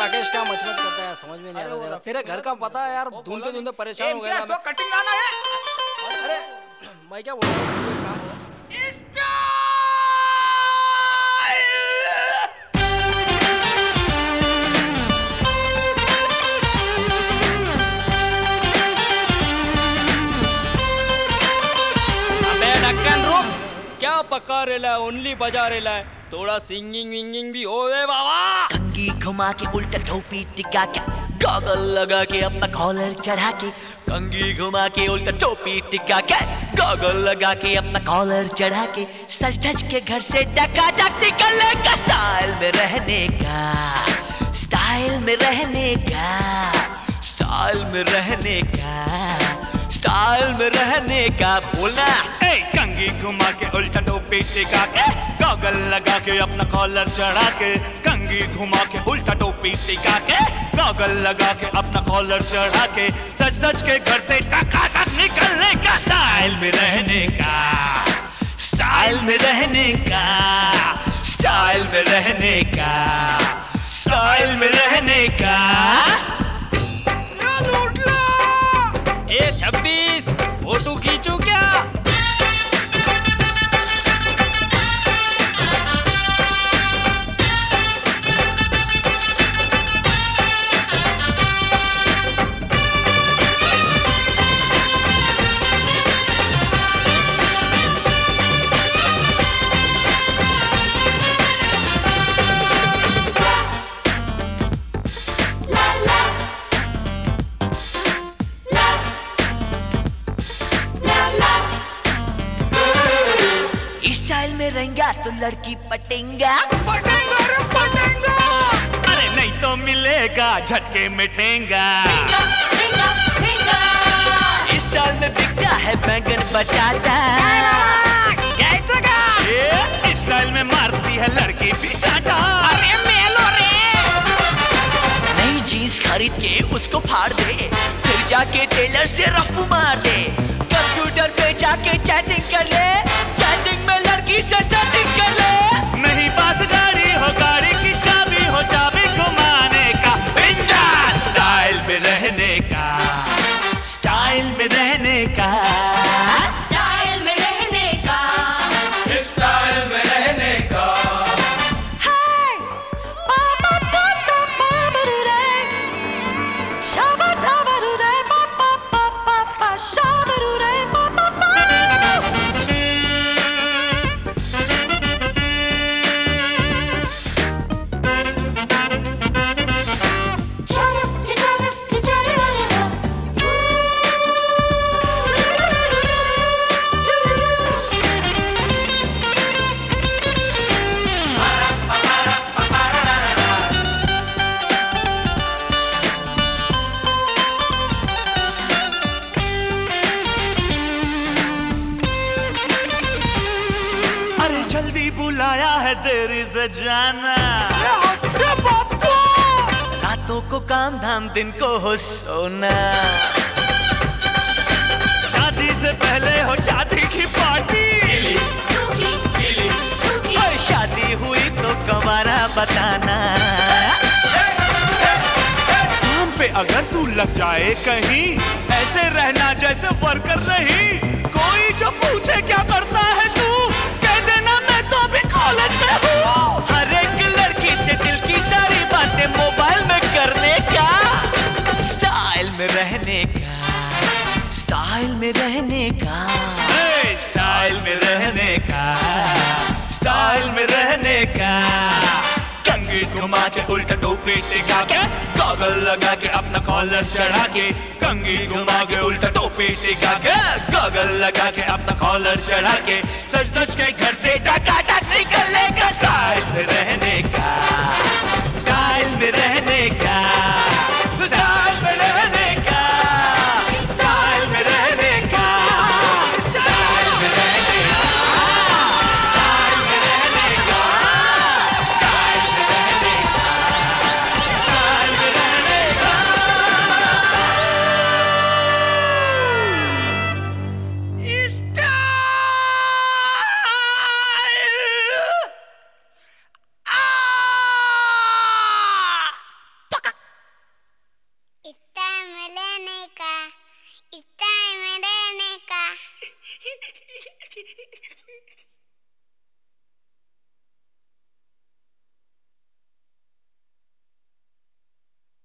राकेश क्या मचमच करता है यार समझ में नहीं आ रहा तेरे। घर का पता है यार ढूंढते ढूंढते परेशान हो गया तो कटिंग लाना है। अरे मैं क्या बोल रहा हूँ? काम हो? अबे ढक्कन रुक क्या पका रेला है? ओनली बजा रेला है। थोड़ा सिंगिंग विंगिंग भी होवे बाबा। कंगी घुमा के उल्टा टोपी टिका के गॉगल लगा के अपना कॉलर चढ़ा के कंगी घुमा के उल्टा टोपी टिका के गॉगल लगा के अपना कॉलर चढ़ा के सच धज के घर से डका डक निकलने का स्टाइल में रहने का स्टाइल में रहने का स्टाइल में रहने का स्टाइल में रहने का बोलना। ए, कंगी घुमा के उल्टा टोपी टिका के गॉगल लगा के, अपना कॉलर चढ़ा के कंगी घुमा के, उल्टा टोपी टिका के गॉगल लगा के, अपना कॉलर चढ़ा के सच धज के घर से टका टक निकलने का स्टाइल में रहने का स्टाइल में रहने का स्टाइल में रहने का स्टाइल में रहने का। स्टाइल में रहेगा तो लड़की पटेंगा। अरे नहीं तो मिलेगा झटके में ठेंगा स्टाइल में बिकता है बैंगन बटाटा। ये स्टाइल में मारती है लड़की पिचाटा नई जीन्स खरीद के उसको फाड़ दे फिर जाके टेलर से रफू मार दे। कंप्यूटर पे जाके चैटिंग कर ले। जल्दी बुलाया है तेरी से जाना रातों को काम धाम, दिन को हो सोना। शादी से पहले हो शादी की पार्टी। शादी हुई तो कमारा बताना। काम पे अगर तू लग जाए कहीं, ऐसे रहना जैसे वर्कर नहीं। कोई जो पूछे क्या करता है तू? स्टाइल में रहने का। स्टाइल में रहने का। स्टाइल में रहने का। कंगी घुमा के उल्टा टोपी टिका के, गॉगल लगा के अपना कॉलर चढ़ा के कंगी घुमा के उल्टा टोपी टिका के, गॉगल लगा के अपना कॉलर चढ़ा के सच सच के घर से डाका टक